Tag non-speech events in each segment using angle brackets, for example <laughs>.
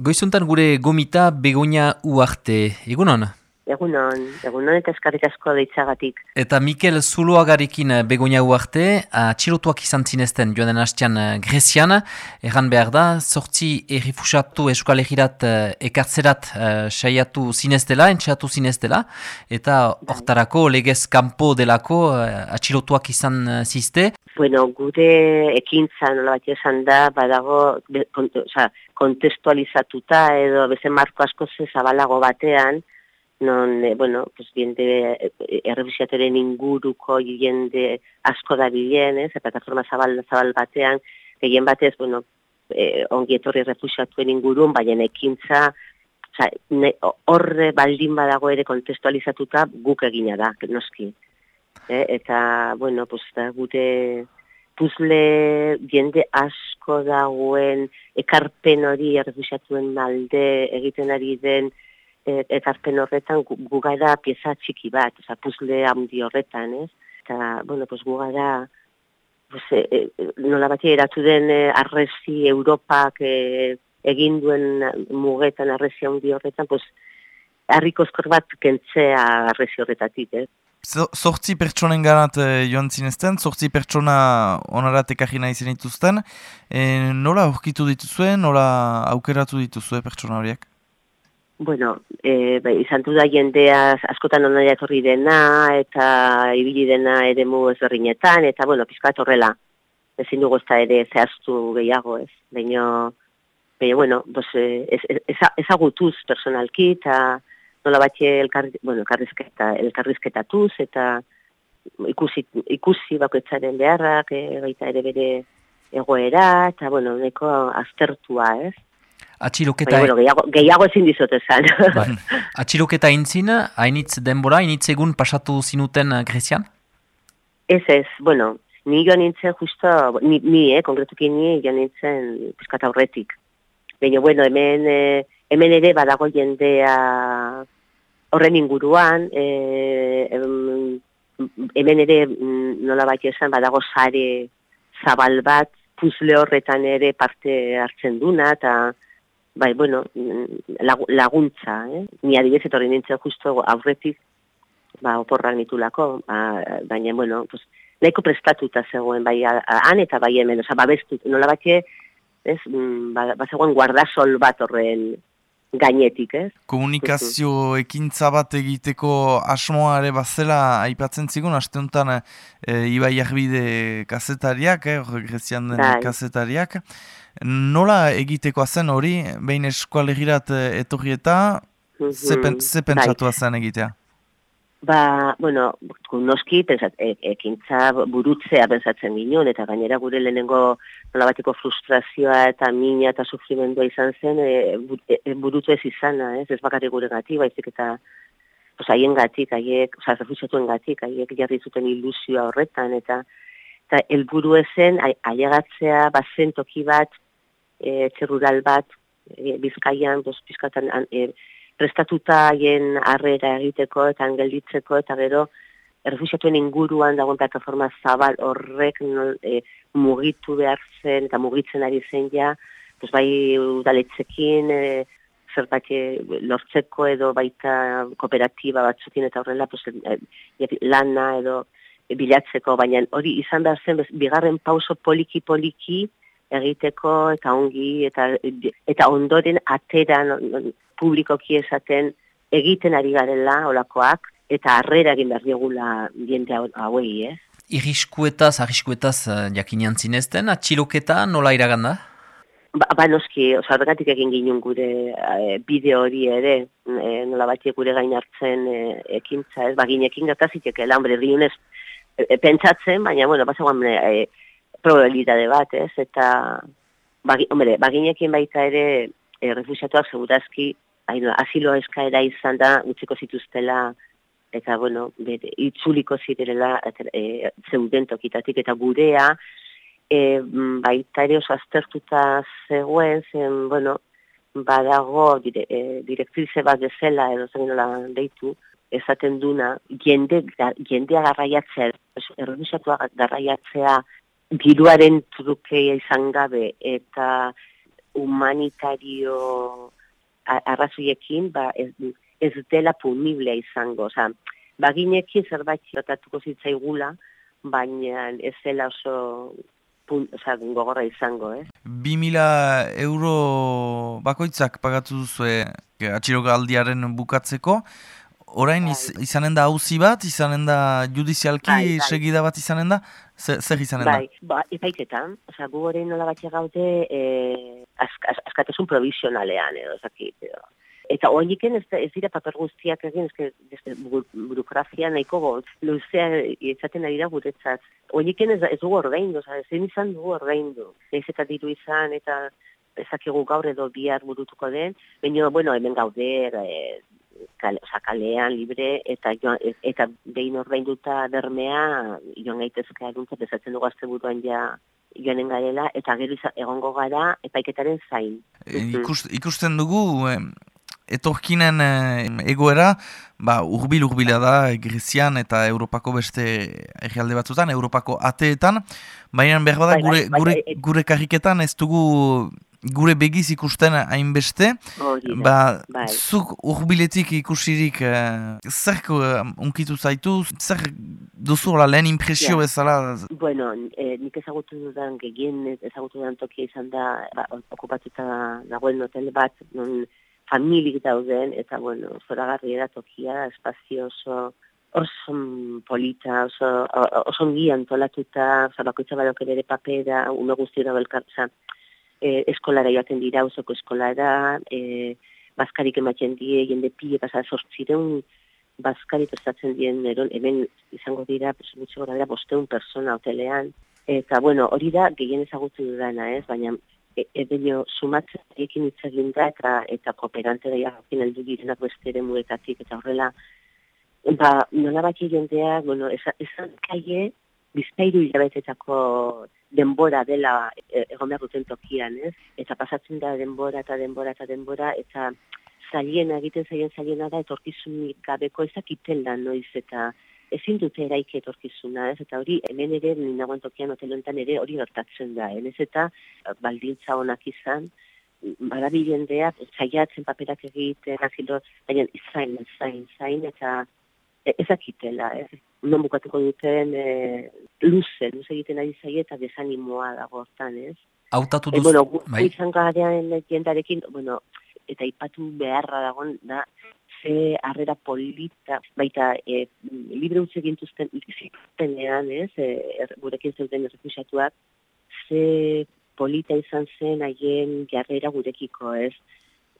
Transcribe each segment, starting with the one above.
Goizuntan gure gomita begonia uarte. Egunon? Egunon, egunon eta eskarrik asko deitzagatik. Eta Mikel Zuloagarekin begonia uarte, atxilotuak izan zinezten joan den hastean eh, Grezian, erran behar da, sortzi errifusatu eskal egirat eh, ekartzerat saiatu zineztela, entxeatu zineztela, eta hortarako legez kanpo delako atxilotuak izan zizte. Bueno, gure ekintza nola bat esan da, badago kontestualizatuta edo bezen marko asko zabalago batean, non, e, bueno, pues, jende eh, errefusiatoren inguruko jende asko da bilen, ez, plataforma zabal, zabal batean, gehien batez, bueno, e, ongi etorri refusiatuen ingurun, baina ekintza, horre baldin badago ere kontestualizatuta guk egina da, noski. E, eta, bueno, pues, da, gute puzle jende asko dagoen ekarpen hori errefusiatuen malde egiten ari den, e, ekarpen horretan gugara pieza txiki bat, oza, puzle handi horretan, ez? Eta, bueno, pues gugara, pues, e, e, nola bat eratu den e, arrezi Europak e, egin duen mugetan arrezi handi horretan, pues, harrikozkor bat kentzea arrezi horretatik, ez? Zortzi pertsonen ganat e, joan zinezten, zortzi pertsona onarat ekarri nahi zenituzten, e, nola aurkitu dituzuen, nola aukeratu dituzue pertsona horiek? Bueno, e, bai, izan da jendea askotan onaia etorri dena, eta ibili dena ere mu ezberdinetan, eta, bueno, pizkat horrela. Ezin dugu ezta ere zehaztu gehiago, ez. Baina, baina, bueno, pues, ez, ez, ezagutuz personalki, eta nola batxe elkar, bueno, elkarrizketa, elkarrizketatuz, eta ikusi, ikusi bakoetzaren beharrak, e, baita ere bere egoera, eta, bueno, neko aztertua, ez. Atxiloketa... Bai, bueno, gehiago, gehiago ezin dizote zan. <laughs> Bai. Atxiloketa intzin, hainitz denbora, hainitz egun pasatu zinuten uh, Grezian? Ez ez, bueno, ni joan nintzen justo, ni, ni eh, konkretuki ni joan nintzen piskata horretik. Baina, bueno, hemen, eh, hemen ere badago jendea horren inguruan, eh, hemen ere mm, nola bat esan badago sare zabal bat, puzle horretan ere parte hartzen duna, eta bai, bueno, laguntza, eh? Ni adibidez etorri nintzen justo aurretik, ba, oporrak nitulako, ba, baina, bueno, pues, nahiko prestatuta zegoen, bai, han eta bai hemen, oza, babestu, nola batxe, ez, mm, ba, ba guardasol bat horren gainetik, ez? Komunikazio ekintza bat egiteko asmoare bazela aipatzen zigun, aste honetan e, Ibai Arbide kazetariak, eh, grezian den bai. kazetariak, Nola egiteko zen hori, behin eskualegirat eh, etorri eta, mm -hmm. ze pentsatu bai. zen egitea? Ba, bueno, noski, pensat, e, ekintza burutzea pensatzen ginen, eta gainera gure lehenengo nola bateko frustrazioa eta mina eta sufrimendua izan zen, e, e, burutu ez izana, ez, ez bakarri gure gati, baizik eta haien gatik, haiek, oza, refusiatuen gatik, haiek jarri zuten ilusioa horretan, eta eta helburu ezen ailegatzea bazen toki bat e, txerrural bat e, bizkaian dos pizkatan e, prestatuta haien harrera egiteko eta gelditzeko eta gero errefusiatuen inguruan dagoen plataforma zabal horrek e, mugitu behar zen eta mugitzen ari zen ja pues bai udaletzekin e, zerbait lortzeko edo baita kooperatiba batzukin eta horrela pues, e, lana edo bilatzeko, baina hori izan behar zen, bigarren pauso poliki-poliki egiteko eta ongi, eta, eta ondoren atera publikoki esaten egiten ari garela olakoak, eta harrera egin behar diogula diente hauei, eh? Iriskuetaz, arriskuetaz uh, jakinean zinezten, atxiloketa nola iraganda? Ba, ba noski, oza, egin ginen gure e, bideo hori ere, e, nola batiek gure gain hartzen e, ekintza, ez, baginekin gatazitek, lan bere, e, pentsatzen, baina, bueno, bazagoan e, probabilitate bat, ez, eta, bagi, hombre, baginekin baita ere, e, refusiatuak segurazki, haino, asilo eskaera izan da, utziko zituztela, eta, bueno, bere, itzuliko zirela, e, zeuden tokitatik, eta gurea, e, baita ere oso aztertuta zegoen, zen, bueno, badago dire, e, direktrize bat dezela, edo zen nola deitu, esaten duna, jende, jendea garraiatzea, errenusatua garraiatzea, diruaren trukeia izan gabe, eta humanitario arrazoiekin, ba, ez, ez dela puniblea izango. Osa, baginekin zerbait zirotatuko zitzaigula, baina ez dela oso pun, oza, gogorra izango, eh? Bi mila euro bakoitzak pagatu duzu aldiaren bukatzeko, orain iz, bai. izanen da hauzi bat, izanen da judizialki bai, bai. segida bat izanen da, zer izanen da? Bai, ba, epaiketan, oza, gu horrein nola bat gaude, eh, askatasun provisionalean, edo, zaki, edo. Eta oiniken ez, ez dira paper guztiak egin, ez, ez burokrazia nahiko goz, luzea izaten ari da guretzat. Oiniken ez, ez dugu ordaindu, ez izan dugu ordaindu. Ez eta diru izan, eta ezakigu gaur edo bihar burutuko den, baina, bueno, hemen gaude, e, kale, oza, kalean, libre, eta joan, eta behin ordainduta bermea, joan gaitezka eguntza, bezatzen dugu azte buruan ja joanen garela, eta gero egongo gara epaiketaren zain. E, ikusten dugu, etorkinen eh, egoera, ba, urbil urbila da Grezian eta Europako beste egialde batzutan, Europako ateetan, baina behar bada bai, bai, gure, gure, bai, gure karriketan ez dugu gure begiz ikusten hainbeste, ba, zuk urbiletik ikusirik uh, zer uh, unkitu zaitu, zer duzu la lehen impresio yeah. bezala? Bueno, eh, nik ezagutu dudan, gegien ezagutu dudan tokia izan da, ba, okupatuta dagoen hotel bat, non familik dauden, eta, bueno, zora garri tokia, espazio oso, oso polita, oso, oso ongi antolatuta, bakoitza badok ere papera, uno guztiura belkartza, e, eskolara joaten dira, osoko eskolara, e, bazkarik ematen die, jende pie, pasa, sortzireun, bazkari prestatzen dien, eron, hemen izango dira, gutxi gora dira, bosteun persona hotelean, eta, bueno, hori da, gehien ezagutu dudana, ez, baina, e, edo sumatzen ekin itzegin da eta, eta kooperante da jakin aldu direnak beste ere muetatik eta horrela ba, nola bat jendea bueno, esan kaie bizpairu hilabetetako denbora dela e, egon behar duten tokian, ez? Eta pasatzen da denbora eta denbora eta denbora eta zailena egiten zaien zailena da etorkizunik gabeko ezakiten da noiz eta ezin dute eraik etorkizuna, ez? Eta hori, hemen ere, ninagoen tokian hotelontan ere hori gertatzen da, ez? Eta baldintza honak izan, barabi jendea, zaiatzen paperak egiten, azilo, baina zain, zain, zain, eta e, ezakitela, ez? Non bukatuko duten e, luze, luze egiten ari zaie eta desanimoa dago hortan, ez? Hautatu duzu, e, bueno, bai? izan garean jendarekin, bueno, eta ipatu beharra dagoen, da, ze harrera polita, baita e, libre utze gintuzten zikutenean, ez, e, er, gurekin zeuden errefusatuak, ze polita izan zen haien jarrera gurekiko, ez.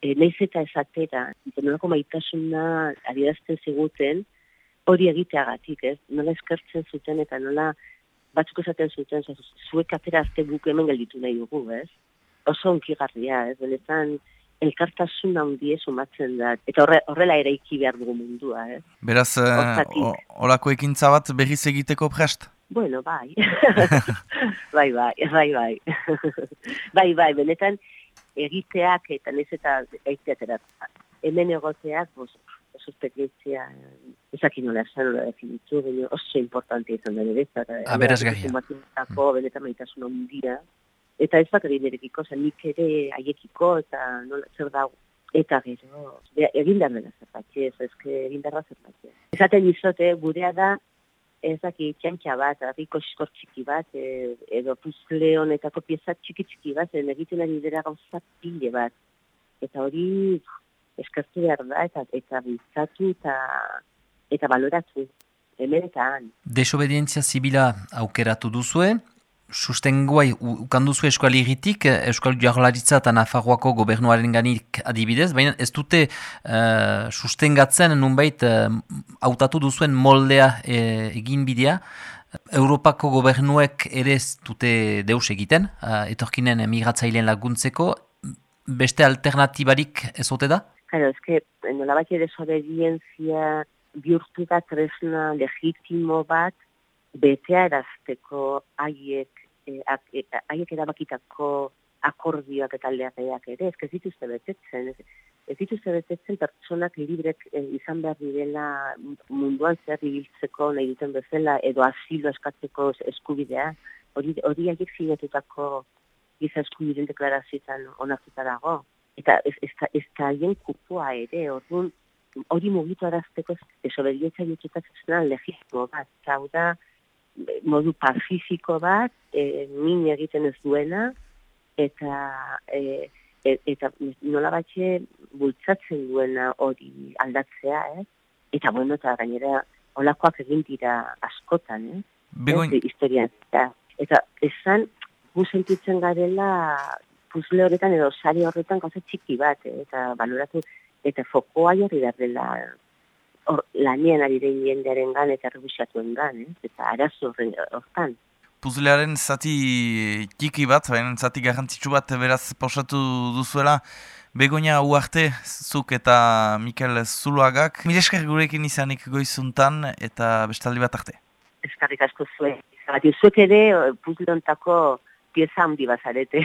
E, Neiz eta esatera, nolako maitasuna adierazten ziguten, hori egiteagatik, ez, nola eskertzen zuten eta nola batzuk esaten zuten, zuek atera azte buke hemen gelditu nahi dugu, ez. Oso onkigarria, ez, benetan, elkartasun handie sumatzen da. Eta horre, horrela ere iki behar dugu mundua, eh? Beraz, horako uh, ekintza bat berriz egiteko prest? Bueno, bai. <laughs> bai, bai, bai, bai. <laughs> bai, bai, benetan egiteak eta nez eta egiteak hemen egoteak, bos, oso esperientzia, ezak inola esan, nola definitu, oso importante izan da nire, eta beraz gari. Benetan maitasun handia, eta ez bat egin zen nik ere haiekiko, eta nola, zer da, eta gero, egin da mena zer ez, ezke egin darra zer bat. Ezaten izote, gurea da, ez daki txantxa bat, arriko eskor txiki bat, e, edo puzle honetako pieza txiki txiki bat, e, egiten ari dira gauza pile bat. Eta hori eskertu behar da, eta eta bizatu eta, eta baloratu. Hemen eta han. Desobedientzia zibila aukeratu duzue, sustengoa ukanduzu eskuali egitik, eskuali jarlaritza eta Nafarroako gobernuaren ganik adibidez, baina ez dute uh, sustengatzen nunbait uh, autatu duzuen moldea uh, egin bidea, Europako gobernuek ere dute deus egiten, uh, etorkinen migratzailean laguntzeko, beste alternatibarik ez ote da? Claro, es que nola bat ere sobedientzia bihurtu da tresna legitimo bat betea erazteko haiek e, e, haiek erabakitako akordioak eta aldeakeak ere, ez dituzte betetzen, ez, ez dituzte betetzen pertsonak librek e, izan behar direla munduan zer ibiltzeko nahi duten bezala, edo asilo eskatzeko eskubidea, hori, hori haiek zinetutako gizasku diren deklarazioetan onartuta dago. Eta ez, ez, ez, ez da hien kupoa ere, orduan, hori mugitu arazteko desobedientzia jututaz zenan legitimo bat. Zau da, modu pacifiko bat, e, min egiten ez duena, eta e, e, eta nola batxe bultzatzen duena hori aldatzea, eh? Eta bueno, eta gainera olakoak egin dira askotan, eh? Begoin... historian. Eta, eta esan, gu sentitzen garela puzle horretan edo sari horretan gauza txiki bat, eh? eta baloratu, eta fokoa jarri dela or, lanien ari den jendearen gan eta rebusiatuen gan, eh? eta arazo horretan. Puzlearen zati txiki bat, baina zati garrantzitsu bat beraz pausatu duzuela, Begonia uarte, zuk eta Mikel Zuluagak. Milesker gurekin izanik goizuntan eta bestaldi bat arte. Eskarrik asko zuen. Zuek ere, puzleontako pieza handi bazarete.